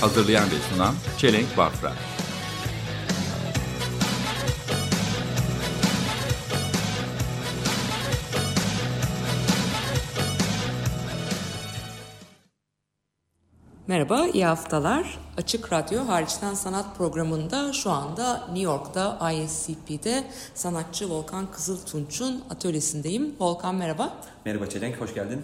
Hazırlayan ve sunan Çelenk Bafra. Merhaba, iyi haftalar. Açık Radyo Hariçten Sanat programında şu anda New York'ta ISCP'de sanatçı Volkan Kızıltunç'un atölyesindeyim. Volkan merhaba. Merhaba Çelenk, hoş geldin.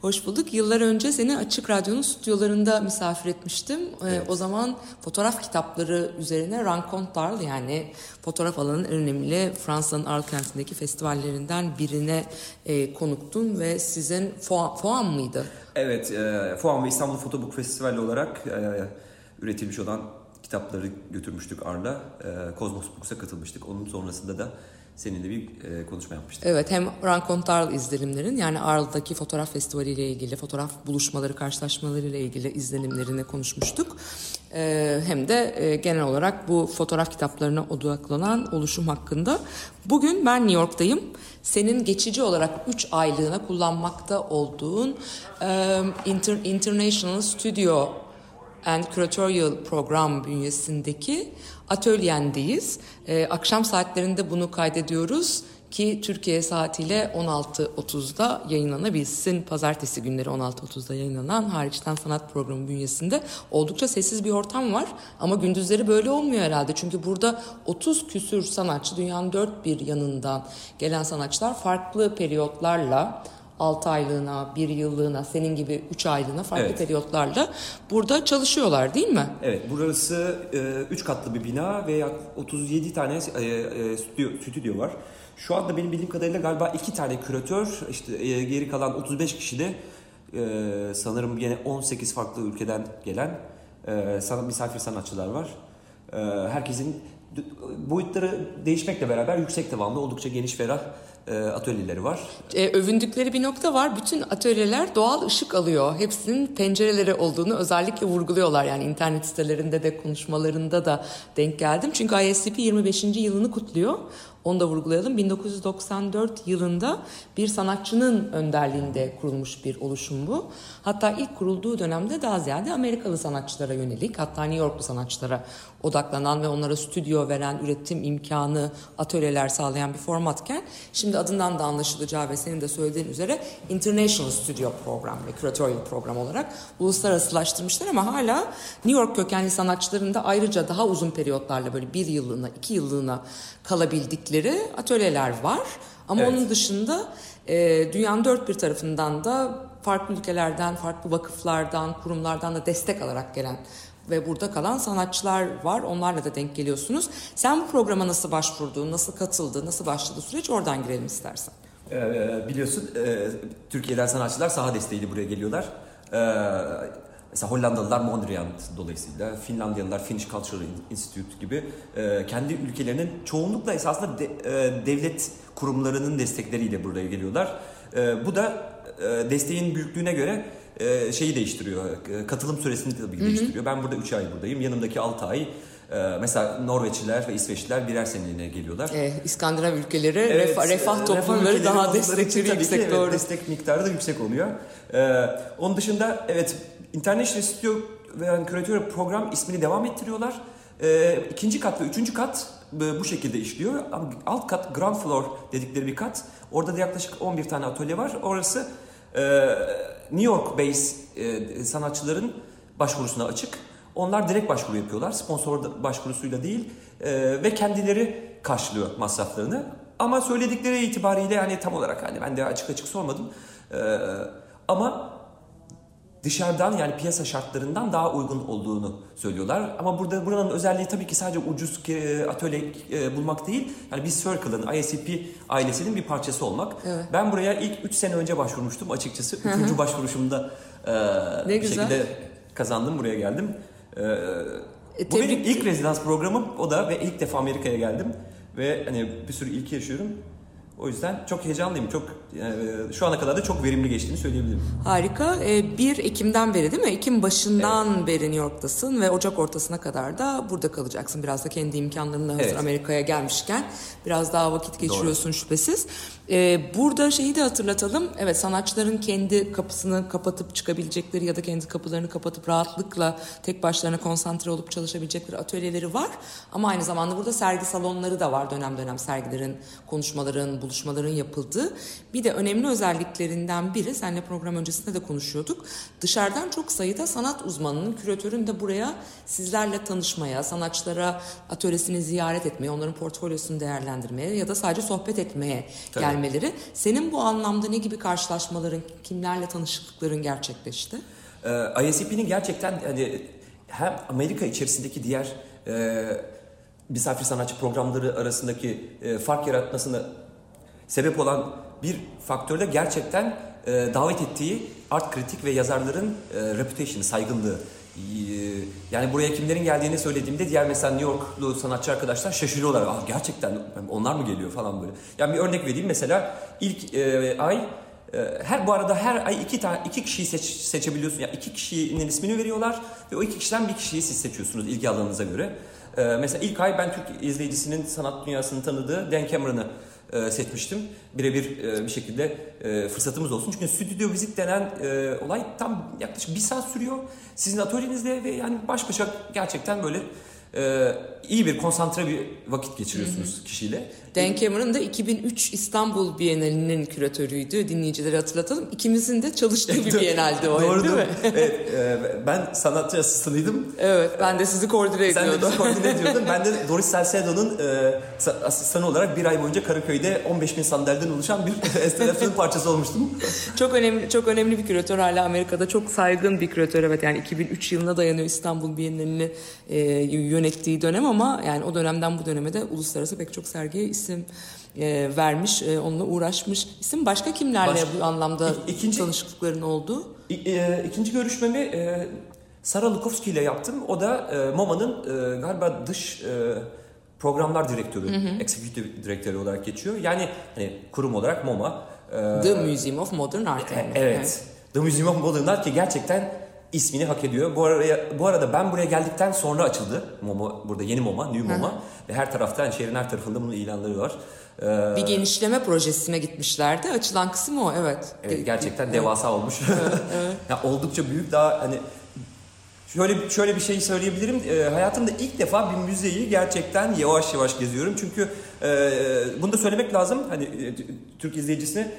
Hoş bulduk. Yıllar önce seni Açık Radyo'nun stüdyolarında misafir etmiştim. Ee, O zaman fotoğraf kitapları üzerine Rancontarl yani fotoğraf alanının en önemli Fransa'nın Arles kentindeki festivallerinden birine e, konuktun ve sizin Foam, Foam mıydı? Evet, e, Fuan ve İstanbul Fotobook Festivali olarak e, üretilmiş olan kitapları götürmüştük Arla. E, Cosmos Books'a katılmıştık. Onun sonrasında da seninle bir e, konuşma yapmıştık. Evet hem Rancontarl izlenimlerin yani Arl'daki fotoğraf festivali ile ilgili fotoğraf buluşmaları karşılaşmaları ile ilgili izlenimlerini konuşmuştuk. Ee, hem de e, genel olarak bu fotoğraf kitaplarına odaklanan oluşum hakkında. Bugün ben New York'tayım. Senin geçici olarak 3 aylığına kullanmakta olduğun e, Inter- International Studio and Curatorial program bünyesindeki atölyendeyiz. Ee, akşam saatlerinde bunu kaydediyoruz ki Türkiye saatiyle 16.30'da yayınlanabilsin. Pazartesi günleri 16.30'da yayınlanan hariçten sanat programı bünyesinde oldukça sessiz bir ortam var. Ama gündüzleri böyle olmuyor herhalde. Çünkü burada 30 küsür sanatçı dünyanın dört bir yanından gelen sanatçılar farklı periyotlarla 6 aylığına, 1 yıllığına, senin gibi 3 aylığına farklı Evet. periyotlarla burada çalışıyorlar değil mi? Evet, burası 3 katlı bir bina ve yak- 37 tane e, e, stüdyo, stüdyo var. Şu anda benim bildiğim kadarıyla galiba 2 tane küratör, işte e, geri kalan 35 kişi de e, sanırım yine 18 farklı ülkeden gelen e, sanat misafir sanatçılar var. E, herkesin boyutları değişmekle beraber yüksek tavanlı, oldukça geniş ferah e, atölyeleri var. E, övündükleri bir nokta var. Bütün atölyeler doğal ışık alıyor. Hepsinin pencereleri olduğunu özellikle vurguluyorlar. Yani internet sitelerinde de konuşmalarında da denk geldim. Çünkü ISCP 25. yılını kutluyor. Onu da vurgulayalım. 1994 yılında bir sanatçının önderliğinde kurulmuş bir oluşum bu. Hatta ilk kurulduğu dönemde daha ziyade Amerikalı sanatçılara yönelik, hatta New Yorklu sanatçılara odaklanan ve onlara stüdyo veren, üretim imkanı, atölyeler sağlayan bir formatken şimdi adından da anlaşılacağı ve senin de söylediğin üzere International Studio Program ve Curatorial Program olarak uluslararasılaştırmışlar ama hala New York kökenli sanatçıların da ayrıca daha uzun periyotlarla böyle bir yıllığına, iki yıllığına kalabildikleri atölyeler var. Ama Evet. onun dışında e, dünyanın dört bir tarafından da farklı ülkelerden, farklı vakıflardan, kurumlardan da destek alarak gelen ve burada kalan sanatçılar var. Onlarla da denk geliyorsunuz. Sen bu programa nasıl başvurdun, nasıl katıldın, nasıl başladı süreç oradan girelim istersen. Ee, biliyorsun e, Türkiye'den sanatçılar saha desteğiyle buraya geliyorlar. Ee, mesela Hollandalılar Mondrian dolayısıyla, Finlandiyalılar Finnish Cultural Institute gibi e, kendi ülkelerinin çoğunlukla esasında de- e, devlet kurumlarının destekleriyle buraya geliyorlar. E, bu da e, desteğin büyüklüğüne göre e, şeyi değiştiriyor, e, katılım süresini tabii değiştiriyor. Ben burada 3 ay buradayım, yanımdaki 6 ay e, mesela Norveçliler ve İsveçliler birer seneliğine geliyorlar. E, İskandinav ülkeleri Evet, refah, refah toplumları ülkeleri daha için tabii ki, yüksek evet, doğru. Destek miktarı da yüksek oluyor. Ee, onun dışında evet International Studio ve yani Curatorial program ismini devam ettiriyorlar. Ee, ikinci kat ve üçüncü kat bu şekilde işliyor. Ama Alt kat ground floor dedikleri bir kat. Orada da yaklaşık 11 tane atölye var. Orası e, New York base e, sanatçıların başvurusuna açık. Onlar direkt başvuru yapıyorlar. Sponsor başvurusuyla değil. E, ve kendileri karşılıyor masraflarını. Ama söyledikleri itibariyle yani tam olarak hani ben de açık açık sormadım. E, ama dışarıdan yani piyasa şartlarından daha uygun olduğunu söylüyorlar. Ama burada buranın özelliği tabii ki sadece ucuz e, atölye e, bulmak değil. Yani bir Circle'ın, ISCP ailesinin bir parçası olmak. Evet. Ben buraya ilk 3 sene önce başvurmuştum açıkçası. Üçüncü başvuruşumda e, Ne bir güzel. şekilde kazandım buraya geldim. E, Bu benim ilk rezidans programım o da ve ilk defa Amerika'ya geldim ve hani bir sürü ilk yaşıyorum. O yüzden çok heyecanlıyım. Çok e, şu ana kadar da çok verimli geçtiğini söyleyebilirim. Harika. Ee, 1 Ekim'den beri değil mi? Ekim başından beri New York'tasın ve Ocak ortasına kadar da burada kalacaksın. Biraz da kendi imkanlarınla hazır Evet. Amerika'ya gelmişken biraz daha vakit geçiriyorsun şüphesiz. Ee, burada şeyi de hatırlatalım. Evet sanatçıların kendi kapısını kapatıp çıkabilecekleri ya da kendi kapılarını kapatıp rahatlıkla tek başlarına konsantre olup çalışabilecekleri atölyeleri var. Ama aynı zamanda burada sergi salonları da var. Dönem dönem sergilerin, konuşmaların, buluşmaların yapıldığı. Bir de önemli özelliklerinden biri, seninle program öncesinde de konuşuyorduk. Dışarıdan çok sayıda sanat uzmanının, küratörün de buraya sizlerle tanışmaya, sanatçılara atölyesini ziyaret etmeye, onların portfolyosunu değerlendirmeye ya da sadece sohbet etmeye Tabii. Gelmeleri. Senin bu anlamda ne gibi karşılaşmaların, kimlerle tanışıklıkların gerçekleşti? Ee, ISCP'nin gerçekten hani hem Amerika içerisindeki diğer e, misafir sanatçı programları arasındaki e, fark yaratmasına sebep olan bir faktörde gerçekten e, davet ettiği art kritik ve yazarların e, reputation, saygınlığı. E, yani buraya kimlerin geldiğini söylediğimde diğer mesela New Yorklu sanatçı arkadaşlar şaşırıyorlar. Aa, gerçekten onlar mı geliyor falan böyle. Yani bir örnek vereyim mesela ilk e, ay e, her bu arada her ay iki tane iki kişiyi seç, seçebiliyorsun. Yani iki kişinin ismini veriyorlar ve o iki kişiden bir kişiyi siz seçiyorsunuz ilgi alanınıza göre. E, mesela ilk ay ben Türk izleyicisinin sanat dünyasını tanıdığı Dan Cameron'ı e, seçmiştim. Birebir e, bir şekilde e, fırsatımız olsun. Çünkü stüdyo vizit denen e, olay tam yaklaşık bir saat sürüyor. Sizin atölyenizde ve yani baş başa gerçekten böyle e, iyi bir konsantre bir vakit geçiriyorsunuz kişiyle. Dan Cameron da 2003 İstanbul Bienalinin küratörüydü. Dinleyicileri hatırlatalım. İkimizin de çalıştığı bir bienaldi o. Doğru değil mi? evet, e, ben sanatçı asistanıydım. Evet ben de sizi koordine Sen de ediyordum. bizi koordine ediyordun. Ben de Doris Salcedo'nun e, asistanı olarak bir ay boyunca Karaköy'de 15 bin sandalyeden oluşan bir enstalasyonun parçası olmuştum. Çok önemli çok önemli bir küratör hala Amerika'da çok saygın bir küratör evet yani 2003 yılına dayanıyor İstanbul Bienalini e, yönettiği dönem ama yani o dönemden bu döneme de uluslararası pek çok sergiye isim e, vermiş e, onunla uğraşmış isim başka kimlerle Başka- bu anlamda ikinci- tanışıklıkların oldu? E, İkinci görüşmemi e, Sara Lukowski ile yaptım. O da e, MoMA'nın e, galiba dış e, programlar direktörü, executive direktörü olarak geçiyor. Yani hani kurum olarak MoMA. e, The Museum of Modern Art. yani. Evet. The Museum of Modern Art ki gerçekten ismini hak ediyor. Bu araya bu arada ben buraya geldikten sonra açıldı MoMA burada yeni MoMA, New MoMA ve her taraftan şehrin her tarafında bunun ilanları var. Ee, Bir genişleme projesine gitmişlerdi. Açılan kısım o evet. Evet, gerçekten devasa olmuş. ya oldukça büyük daha hani şöyle şöyle bir şey söyleyebilirim. Ee, hayatımda ilk defa bir müzeyi gerçekten yavaş yavaş geziyorum. Çünkü e, bunu da söylemek lazım. Hani e, Türk izleyicisine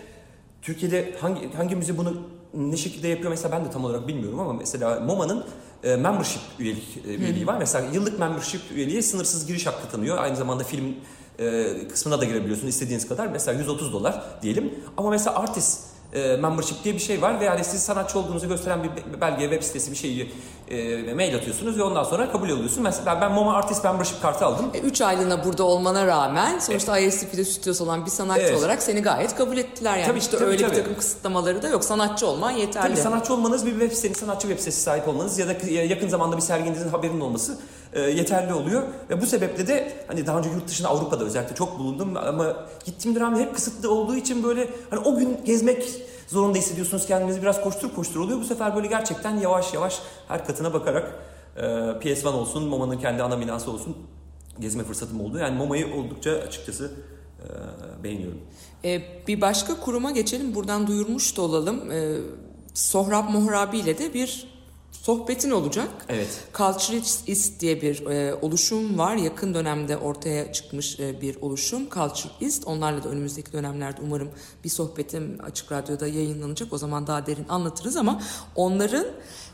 Türkiye'de hangi hangi müze bunu ne şekilde yapıyor mesela ben de tam olarak bilmiyorum ama mesela MoMA'nın e, membership üyelik e, üyeliği var. Mesela yıllık membership üyeliği sınırsız giriş hakkı tanıyor. Aynı zamanda film e, kısmına da girebiliyorsun istediğiniz kadar. Mesela 130 dolar diyelim. Ama mesela artist e, membership diye bir şey var ve yani siz sanatçı olduğunuzu gösteren bir be- belge, web sitesi bir şeyi e, mail atıyorsunuz ve ondan sonra kabul alıyorsun. Mesela ben MoMA Artist Membership kartı aldım. 3 aylığına burada olmana rağmen sonuçta ISCP'de stüdyosu olan bir sanatçı Evet. olarak seni gayet kabul ettiler. Yani Tabii, işte tabii, öyle tabii. bir takım kısıtlamaları da yok. Sanatçı olman yeterli. Tabii sanatçı olmanız bir web sitesi, sanatçı web sitesi sahip olmanız ya da yakın zamanda bir serginizin haberinin olması e, yeterli oluyor. Ve bu sebeple de hani daha önce yurt dışında Avrupa'da özellikle çok bulundum ama gittiğim dönem hep kısıtlı olduğu için böyle hani o gün gezmek zorunda hissediyorsunuz kendinizi biraz koştur koştur oluyor. Bu sefer böyle gerçekten yavaş yavaş her katına bakarak e, PS1 olsun, MoMA'nın kendi ana binası olsun gezme fırsatım oldu. Yani MoMA'yı oldukça açıkçası e, beğeniyorum. Ee, bir başka kuruma geçelim. Buradan duyurmuş da olalım. Ee, Sohrab Mohrabi ile de bir sohbetin olacak. Evet. Culturist diye bir e, oluşum var. Yakın dönemde ortaya çıkmış e, bir oluşum. Culturist. Onlarla da önümüzdeki dönemlerde umarım bir sohbetim Açık Radyo'da yayınlanacak. O zaman daha derin anlatırız ama onların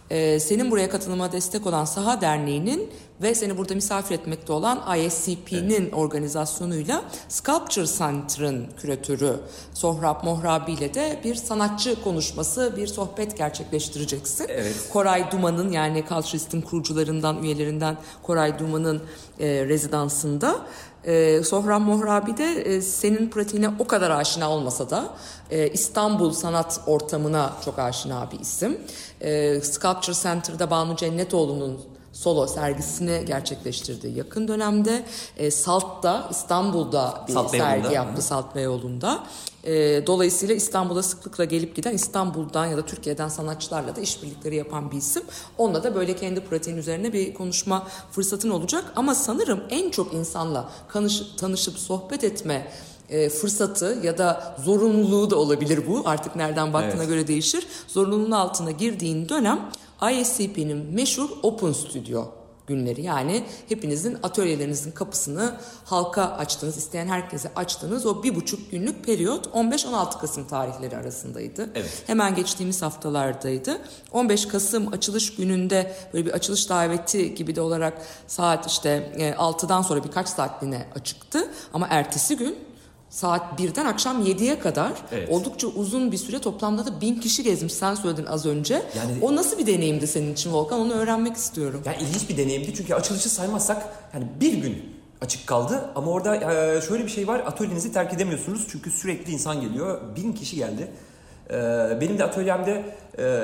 e, senin buraya katılıma destek olan Saha Derneği'nin ve seni burada misafir etmekte olan ISCP'nin organizasyonuyla Sculpture Center'ın küratörü Sohrab Mohrabi ile de bir sanatçı konuşması, bir sohbet gerçekleştireceksin. Evet. Koray Duman'ın yani Culturist'in kurucularından, üyelerinden Koray Duman'ın e, rezidansında. E, Sohram Mohrabi de e, senin pratiğine o kadar aşina olmasa da e, İstanbul sanat ortamına çok aşina bir isim. E, Sculpture Center'da Banu Cennetoğlu'nun solo sergisini gerçekleştirdi yakın dönemde. E, Salt'ta İstanbul'da bir Salt sergi Beyoğlu'nda. yaptı Salt Beyoğlu'nda. E, dolayısıyla İstanbul'a sıklıkla gelip giden İstanbul'dan ya da Türkiye'den sanatçılarla da işbirlikleri yapan bir isim. Onunla da böyle kendi pratiğin üzerine bir konuşma fırsatın olacak. Ama sanırım en çok insanla kanış- tanışıp sohbet etme e, fırsatı ya da zorunluluğu da olabilir bu. Artık nereden baktığına Evet. göre değişir. Zorunluluğun altına girdiğin dönem ISCP'nin meşhur Open Studio günleri. Yani hepinizin atölyelerinizin kapısını halka açtınız, isteyen herkese açtınız. O bir buçuk günlük periyot 15-16 Kasım tarihleri arasındaydı. Evet. Hemen geçtiğimiz haftalardaydı. 15 Kasım açılış gününde böyle bir açılış daveti gibi de olarak saat işte e, 6'dan sonra birkaç saatliğine açıktı. Ama ertesi gün saat 1'den akşam 7'ye kadar Evet. oldukça uzun bir süre toplamda da bin kişi gezmiş. Sen söyledin az önce. Yani- o nasıl bir deneyimdi senin için Volkan? Onu öğrenmek istiyorum. Yani ilginç bir deneyimdi çünkü açılışı saymazsak yani bir gün açık kaldı ama orada e, şöyle bir şey var atölyenizi terk edemiyorsunuz çünkü sürekli insan geliyor bin kişi geldi E, benim de atölyemde e,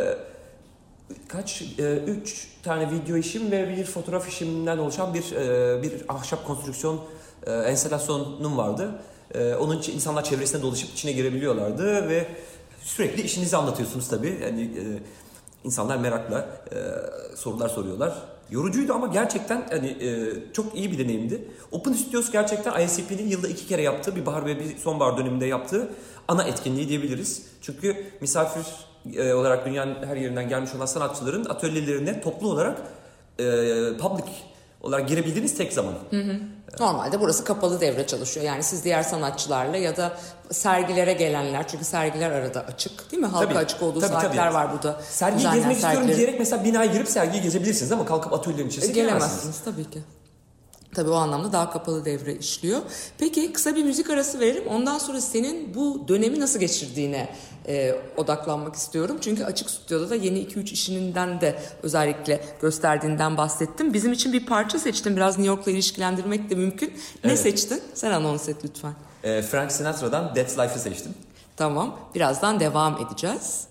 kaç e, üç tane video işim ve bir fotoğraf işimden oluşan bir e, bir ahşap konstrüksiyon e, enstalasyonum vardı. E, onun için insanlar çevresine dolaşıp içine girebiliyorlardı ve sürekli işinizi anlatıyorsunuz tabii. Yani e, insanlar merakla e, sorular soruyorlar. Yorucuydu ama gerçekten hani e, çok iyi bir deneyimdi. Open Studios gerçekten ISCP'nin yılda iki kere yaptığı bir bahar ve bir sonbahar döneminde yaptığı ana etkinliği diyebiliriz. Çünkü misafir olarak dünyanın her yerinden gelmiş olan sanatçıların atölyelerine toplu olarak public olarak girebildiğiniz tek zaman. Normalde burası kapalı devre çalışıyor. Yani siz diğer sanatçılarla ya da sergilere gelenler çünkü sergiler arada açık değil mi? Halka Tabii, açık olduğu tabii, saatler tabii. var burada. Sergiyi gezmek istiyorum sergilerin. diyerek mesela binaya girip sergiyi gezebilirsiniz ama kalkıp atölyenin içerisine giremezsiniz. Gelemezsiniz tabii ki. Tabii o anlamda daha kapalı devre işliyor. Peki kısa bir müzik arası verelim. Ondan sonra senin bu dönemi nasıl geçirdiğine e, odaklanmak istiyorum. Çünkü Açık Stüdyo'da da yeni 2-3 işininden de özellikle gösterdiğinden bahsettim. Bizim için bir parça seçtim. Biraz New York'la ilişkilendirmek de mümkün. Ne Evet. seçtin? Sen anons et lütfen. E, Frank Sinatra'dan That's Life'ı seçtim. Tamam. Birazdan devam edeceğiz.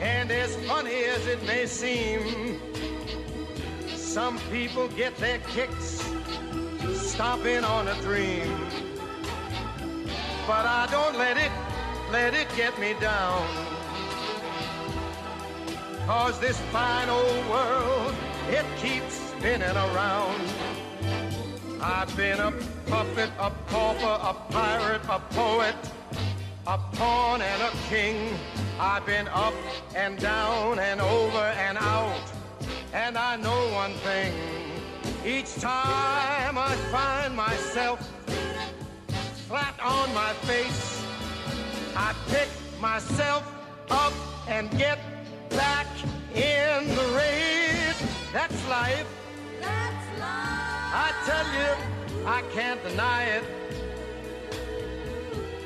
And as funny as it may seem, some people get their kicks stomping on a dream. But I don't let it, let it get me down. Cause this fine old world, it keeps spinning around. I've been a puppet, a pauper, a pirate, a poet, a pawn and a king. I've been up and down and over and out. And I know one thing. Each time I find myself flat on my face, I pick myself up and get back in the race. That's life. That's life. I tell you, I can't deny it.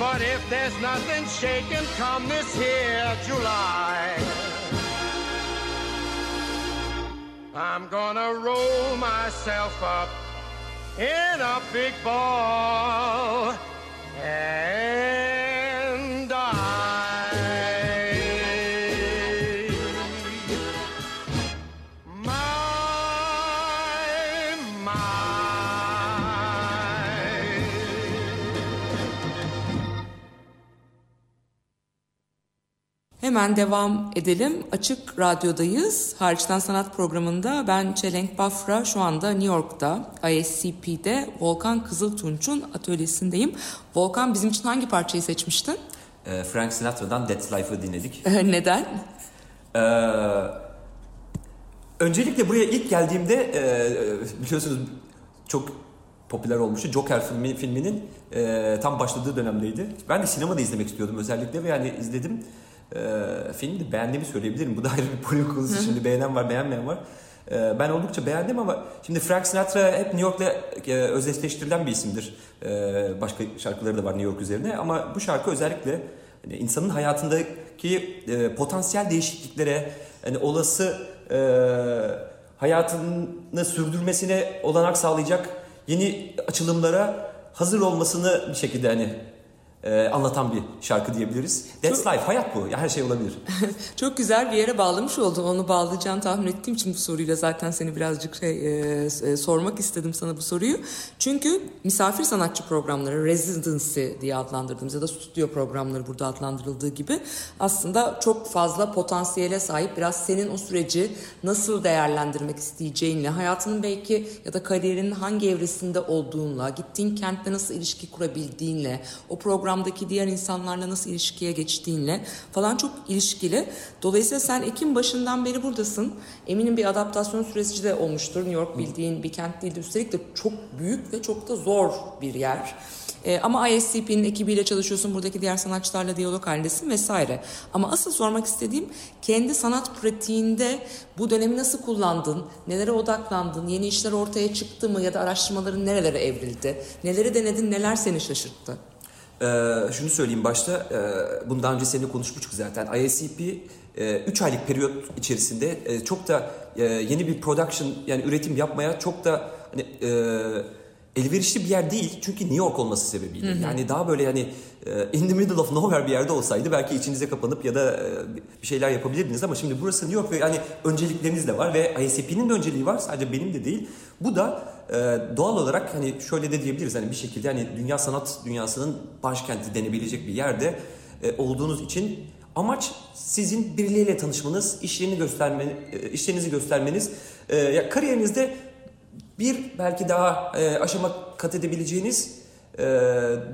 But if there's nothing shaking come this here July, I'm gonna roll myself up in a big ball. And Hemen devam edelim. Açık Radyo'dayız. Hariçten Sanat programında ben Çelenk Bafra şu anda New York'ta ISCP'de Volkan Kızıltunç'un atölyesindeyim. Volkan bizim için hangi parçayı seçmiştin? Ee, Frank Sinatra'dan That's Life'ı dinledik. Neden? Ee, öncelikle buraya ilk geldiğimde e, biliyorsunuz çok popüler olmuştu. Joker filmi, filminin e, tam başladığı dönemdeydi. Ben de sinemada izlemek istiyordum özellikle ve yani izledim. E, filmi de beğendiğimi söyleyebilirim. Bu da ayrı bir polemik konusu. Şimdi beğenen var, beğenmeyen var. E, ben oldukça beğendim ama şimdi Frank Sinatra hep New York'la e, özdeşleştirilen bir isimdir. E, başka şarkıları da var New York üzerine ama bu şarkı özellikle hani insanın hayatındaki e, potansiyel değişikliklere, hani olası e, hayatını sürdürmesine olanak sağlayacak yeni açılımlara hazır olmasını bir şekilde hani e, anlatan bir şarkı diyebiliriz. That's life, hayat bu. Ya her şey olabilir. Çok güzel bir yere bağlamış oldun. Onu bağlayacağını tahmin ettiğim için bu soruyla zaten seni birazcık şey e, e, sormak istedim sana bu soruyu. Çünkü misafir sanatçı programları, residency diye adlandırdığımız ya da stüdyo programları burada adlandırıldığı gibi aslında çok fazla potansiyele sahip biraz senin o süreci nasıl değerlendirmek isteyeceğinle, hayatının belki ya da kariyerinin hangi evresinde olduğunla, gittiğin kentte nasıl ilişki kurabildiğinle, o programdaki diğer insanlarla nasıl ilişkiye geçtiğinle falan çok ilişkili. Dolayısıyla sen Ekim başından beri buradasın. Eminim bir adaptasyon süreci de olmuştur. New York bildiğin bir kent değildi. Üstelik de çok büyük ve çok da zor bir yer. Ee, ama ISCP'nin ekibiyle çalışıyorsun, buradaki diğer sanatçılarla diyalog halindesin vesaire. Ama asıl sormak istediğim kendi sanat pratiğinde bu dönemi nasıl kullandın, nelere odaklandın, yeni işler ortaya çıktı mı ya da araştırmaların nerelere evrildi, neleri denedin, neler seni şaşırttı? Ee, şunu söyleyeyim başta, e, bunu daha önce seninle konuşmuştuk zaten. ISCP 3 aylık periyot içerisinde e, çok da e, yeni bir production yani üretim yapmaya çok da hani e, elverişli bir yer değil. Çünkü New York olması sebebiyle. Yani daha böyle yani e, in the middle of nowhere bir yerde olsaydı belki içinize kapanıp ya da e, bir şeyler yapabilirdiniz ama şimdi burası New York ve yani öncelikleriniz de var ve ISCP'nin de önceliği var sadece benim de değil. Bu da e, doğal olarak hani şöyle de diyebiliriz hani bir şekilde hani dünya sanat dünyasının başkenti denebilecek bir yerde e, olduğunuz için amaç sizin birileriyle tanışmanız, işlerini göstermeniz, işlerinizi göstermeniz, e, ya kariyerinizde bir belki daha e, aşama kat edebileceğiniz e,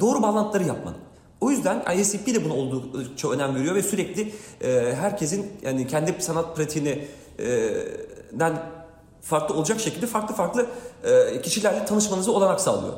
doğru bağlantıları yapmanın. O yüzden ISCP de buna oldukça önem veriyor ve sürekli e, herkesin yani kendi sanat pratiğini e, den farklı olacak şekilde farklı farklı e, kişilerle tanışmanızı olanak sağlıyor.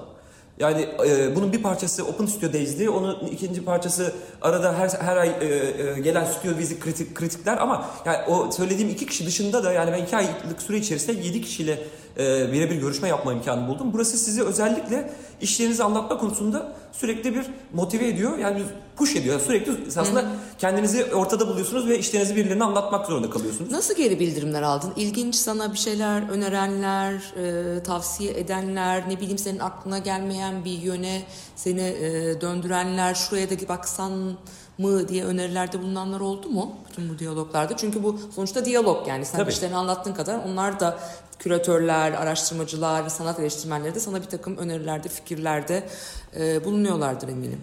Yani e, bunun bir parçası Open Studio Days'di. Onun ikinci parçası arada her her ay e, gelen stüdyo vizi kritik, kritikler ama yani o söylediğim iki kişi dışında da yani ben iki aylık süre içerisinde yedi kişiyle e, birebir görüşme yapma imkanı buldum. Burası sizi özellikle işlerinizi anlatma konusunda sürekli bir motive ediyor. Yani push ediyor. Yani sürekli aslında kendinizi ortada buluyorsunuz ve işlerinizi birilerine anlatmak zorunda kalıyorsunuz. Nasıl geri bildirimler aldın? İlginç sana bir şeyler önerenler, e, tavsiye edenler, ne bileyim senin aklına gelmeyen bir yöne seni e, döndürenler, şuraya da baksan mı diye önerilerde bulunanlar oldu mu bütün bu diyaloglarda? Çünkü bu sonuçta diyalog yani sen Tabii. işlerini anlattığın kadar onlar da küratörler, araştırmacılar ve sanat eleştirmenleri de sana bir takım önerilerde, fikirlerde e, bulunuyorlardır eminim.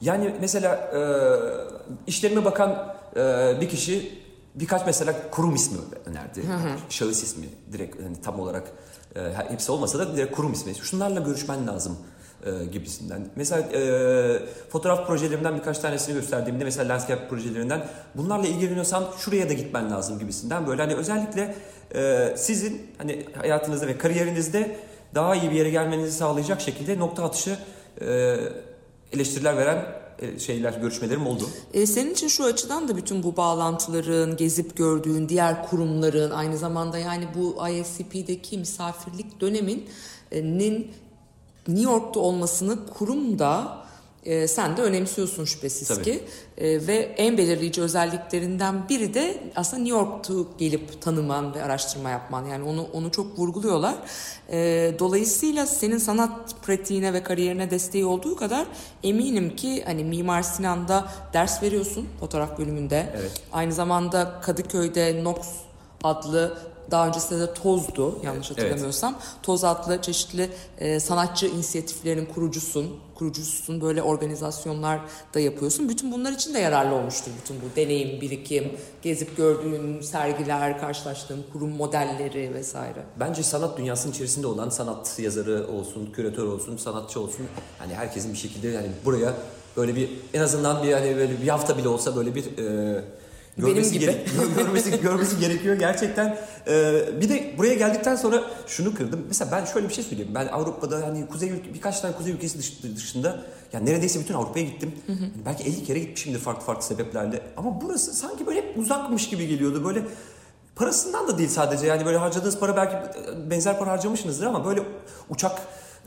Yani mesela e, işlerime bakan e, bir kişi birkaç mesela kurum ismi önerdi. Şahıs ismi direkt hani tam olarak e, hepsi olmasa da direkt kurum ismi. Şunlarla görüşmen lazım e, gibisinden. Mesela e, fotoğraf projelerimden birkaç tanesini gösterdiğimde mesela landscape projelerinden bunlarla ilgileniyorsan şuraya da gitmen lazım gibisinden böyle hani özellikle e, sizin hani hayatınızda ve kariyerinizde daha iyi bir yere gelmenizi sağlayacak şekilde nokta atışı e, eleştiriler veren e, şeyler, görüşmelerim oldu. E, senin için şu açıdan da bütün bu bağlantıların, gezip gördüğün diğer kurumların aynı zamanda yani bu ISCP'deki misafirlik döneminin New York'ta olmasını kurum da e, sen de önemsiyorsun şüphesiz Tabii. ki. E, ve en belirleyici özelliklerinden biri de aslında New York'ta gelip tanıman ve araştırma yapman. Yani onu onu çok vurguluyorlar. E, dolayısıyla senin sanat pratiğine ve kariyerine desteği olduğu kadar eminim ki hani Mimar Sinan'da ders veriyorsun fotoğraf bölümünde. Evet. Aynı zamanda Kadıköy'de Nox adlı daha öncesinde de Toz'du yanlış Evet. hatırlamıyorsam. Toz adlı çeşitli e, sanatçı inisiyatiflerinin kurucusun. Kurucusun böyle organizasyonlar da yapıyorsun. Bütün bunlar için de yararlı olmuştur bütün bu deneyim, birikim, gezip gördüğün sergiler, karşılaştığın kurum modelleri vesaire. Bence sanat dünyasının içerisinde olan sanat yazarı olsun, küratör olsun, sanatçı olsun hani herkesin bir şekilde yani buraya böyle bir en azından bir hani böyle bir hafta bile olsa böyle bir e, görmesi, gibi. gere- görmesi, görmesi gerekiyor gerçekten. E, bir de buraya geldikten sonra şunu kırdım. Mesela ben şöyle bir şey söyleyeyim. Ben Avrupa'da hani kuzey ülke, birkaç tane kuzey ülkesi dış- dışında yani neredeyse bütün Avrupa'ya gittim. Yani belki 50 kere gitmişimdir farklı farklı sebeplerle. Ama burası sanki böyle hep uzakmış gibi geliyordu. Böyle Parasından da değil sadece yani böyle harcadığınız para belki benzer para harcamışsınızdır ama böyle uçak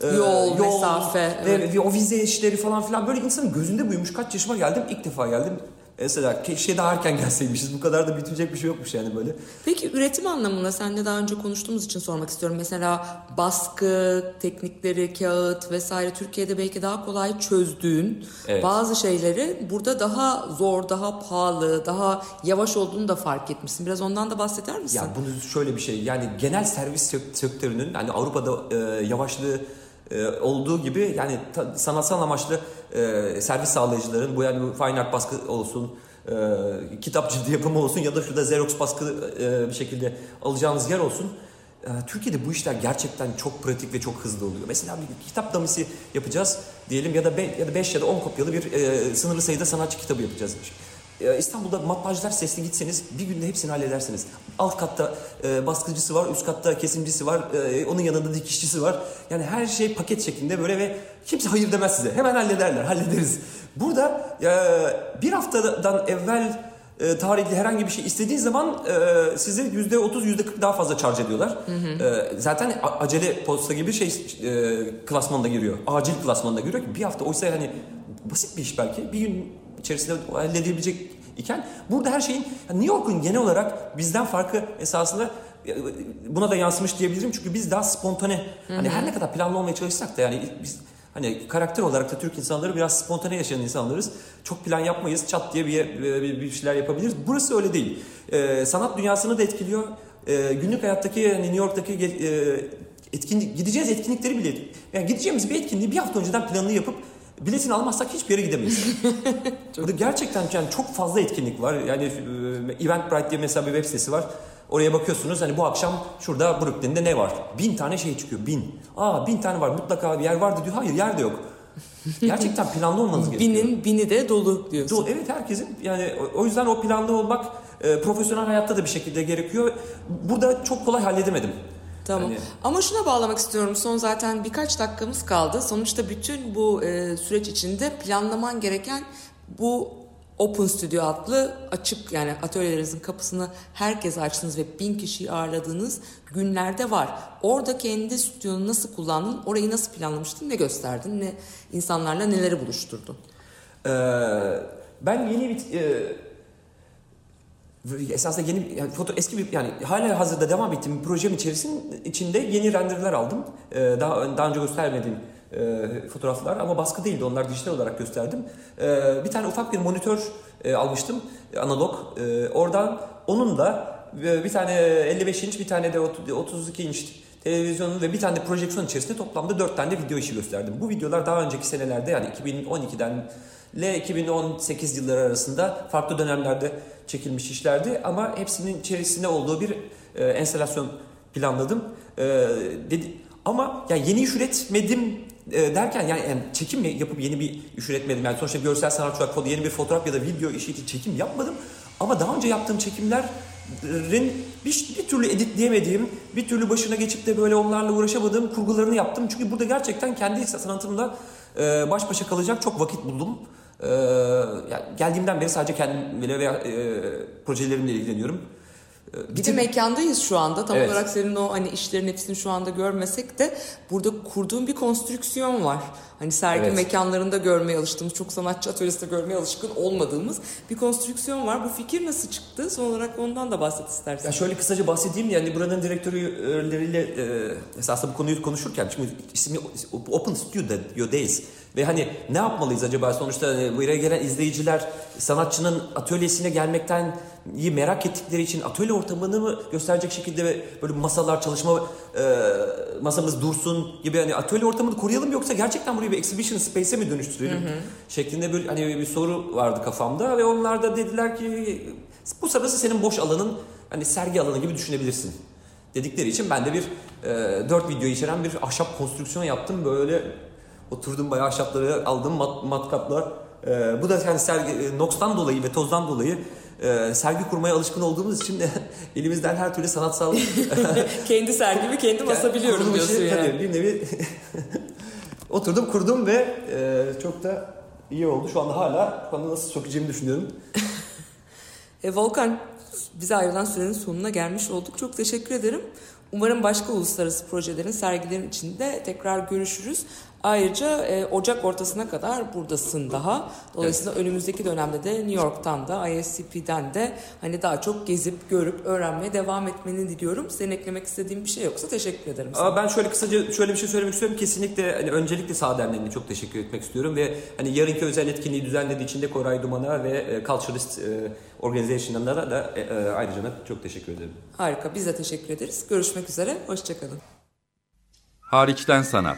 e, Yol, mesafe, ve, evet. ve o vize işleri falan filan böyle insanın gözünde büyümüş. Kaç yaşıma geldim ilk defa geldim. Mesela keşke daha erken gelseymişiz. Bu kadar da bitecek bir şey yokmuş yani böyle. Peki üretim anlamında seninle daha önce konuştuğumuz için sormak istiyorum. Mesela baskı, teknikleri, kağıt vesaire Türkiye'de belki daha kolay çözdüğün Evet. bazı şeyleri burada daha zor, daha pahalı, daha yavaş olduğunu da fark etmişsin. Biraz ondan da bahseder misin? Ya bunu şöyle bir şey yani genel servis sek- sektörünün hani Avrupa'da e, yavaşlığı olduğu gibi yani sanatsal amaçlı e, servis sağlayıcıların bu yani fine art baskı olsun e, kitap cildi yapımı olsun ya da şurada Xerox baskı e, bir şekilde alacağınız yer olsun. E, Türkiye'de bu işler gerçekten çok pratik ve çok hızlı oluyor. Mesela bir kitap damisi yapacağız diyelim ya da 5 ya da 5 ya da 10 kopyalı bir e, sınırlı sayıda sanatçı kitabı yapacağız. Ee, İstanbul'da matbaacılar sesli gitseniz bir günde hepsini halledersiniz. Alt katta e, baskıcısı var, üst katta kesimcisi var, e, onun yanında dikişçisi var. Yani her şey paket şeklinde böyle ve kimse hayır demez size. Hemen hallederler, hallederiz. Burada e, bir haftadan evvel e, tarihli herhangi bir şey istediği zaman e, size yüzde otuz, yüzde kırk daha fazla charge ediyorlar. E, zaten a- acele posta gibi şey e, klasmanına giriyor. Acil klasmanına giriyor ki bir hafta oysa yani basit bir iş belki. Bir gün içerisinde halledilebilecek iken burada her şeyin New York'un genel olarak bizden farkı esasında buna da yansımış diyebilirim çünkü biz daha spontane hani her ne kadar planlı olmaya çalışsak da yani biz hani karakter olarak da Türk insanları biraz spontane yaşayan insanlarız. Çok plan yapmayız. Çat diye bir, bir, bir şeyler yapabiliriz. Burası öyle değil. Ee, sanat dünyasını da etkiliyor. Ee, günlük hayattaki hani New York'taki e, etkinlik gideceğiz etkinlikleri bile yani gideceğimiz bir etkinliği bir hafta önceden planını yapıp biletini almazsak hiçbir yere gidemeyiz. Burada gerçekten yani çok fazla etkinlik var. Yani e, Eventbrite diye mesela bir web sitesi var. Oraya bakıyorsunuz hani bu akşam şurada Brooklyn'de ne var? Bin tane şey çıkıyor. Bin. Aa bin tane var mutlaka bir yer vardı diyor. Hayır yer de yok. Gerçekten planlı olmanız gerekiyor. Binin bini de dolu diyorsun. Do- Evet herkesin yani o- o yüzden o planlı olmak e, profesyonel hayatta da bir şekilde gerekiyor. Burada çok kolay halledemedim. Tamam. Hani- Ama şuna bağlamak istiyorum. Son zaten birkaç dakikamız kaldı. Sonuçta bütün bu e, süreç içinde planlaman gereken bu Open Studio adlı açık yani atölyelerinizin kapısını herkese açtınız ve bin kişiyi ağırladığınız günlerde var. Orada kendi stüdyonu nasıl kullandın, orayı nasıl planlamıştın, ne gösterdin, ne insanlarla neleri buluşturdun? Ee, ben yeni bir e, esasında yeni yani foto eski bir yani hala hazırda devam ettiğim bir projem içerisinde içinde yeni renderler aldım. Ee, daha daha önce göstermediğim e, fotoğraflar ama baskı değildi onlar dijital olarak gösterdim. Ee, bir tane ufak bir monitör e, almıştım e, analog. E, oradan onun da e, bir tane 55 inç bir tane de 32 inç televizyonun ve bir tane de projeksiyon içerisinde toplamda 4 tane de video işi gösterdim. Bu videolar daha önceki senelerde yani 2012'den ile 2018 yılları arasında farklı dönemlerde çekilmiş işlerdi ama hepsinin içerisinde olduğu bir e, enstalasyon planladım. E, dedi, ama ya yeni iş üretmedim e, derken yani, yani çekim yapıp yeni bir iş üretmedim. Yani sonuçta görsel sanatçı olarak yeni bir fotoğraf ya da video işi için çekim yapmadım. Ama daha önce yaptığım çekimlerin bir, bir türlü editleyemediğim, bir türlü başına geçip de böyle onlarla uğraşamadığım kurgularını yaptım. Çünkü burada gerçekten kendi sanatımla e, baş başa kalacak çok vakit buldum. E, yani geldiğimden beri sadece kendimle veya e, projelerimle ilgileniyorum. Bir de mekandayız şu anda. Tam Evet. olarak senin o hani işlerin hepsini şu anda görmesek de burada kurduğun bir konstrüksiyon var. Hani sergi Evet. mekanlarında görmeye alıştığımız, çok sanatçı atölyesinde görmeye alışkın olmadığımız bir konstrüksiyon var. Bu fikir nasıl çıktı? Son olarak ondan da bahset istersen. Ya şöyle kısaca bahsedeyim yani buranın direktörleriyle e, esasında bu konuyu konuşurken şimdi ismi Open Studio Days ve hani ne yapmalıyız acaba? Sonuçta hani buraya gelen izleyiciler sanatçının atölyesine gelmekten iyi merak ettikleri için atölye ortamını mı gösterecek şekilde böyle masalar çalışma e, masamız dursun gibi hani atölye ortamını koruyalım yoksa gerçekten burayı bir exhibition space'e mi dönüştürelim şeklinde böyle hani bir soru vardı kafamda ve onlar da dediler ki bu sırası senin boş alanın hani sergi alanı gibi düşünebilirsin. dedikleri için ben de bir e, dört video içeren bir ahşap konstrüksiyon yaptım. Böyle oturdum bayağı ahşapları aldım mat, matkapla E, bu da yani sergi e, nox'tan dolayı ve tozdan dolayı e, sergi kurmaya alışkın olduğumuz için de elimizden her türlü sanatsal kendi sergimi kendim asabiliyorum diyorsun işi, yani. tabii bir nevi oturdum kurdum ve e, çok da iyi oldu. Şu anda hala bana nasıl sokacağımı düşünüyorum. E, Volkan bize ayrılan sürenin sonuna gelmiş olduk. Çok teşekkür ederim. Umarım başka uluslararası projelerin, sergilerin içinde tekrar görüşürüz. Ayrıca e, Ocak ortasına kadar buradasın daha. Dolayısıyla önümüzdeki dönemde de New York'tan da ISCP'den de hani daha çok gezip, görüp, öğrenmeye devam etmeni diliyorum. Senin eklemek istediğin bir şey yoksa teşekkür ederim. sana. Ama ben şöyle kısaca şöyle bir şey söylemek istiyorum. Kesinlikle hani öncelikle Sağ Derneği'ne çok teşekkür etmek istiyorum ve hani yarınki özel etkinliği düzenlediği için de Koray Duman'a ve e, Culturist e, Organization'lara da e, e, ayrıca çok teşekkür ederim. Harika, biz de teşekkür ederiz. Görüşmek üzere, hoşçakalın. Hariçten sanat.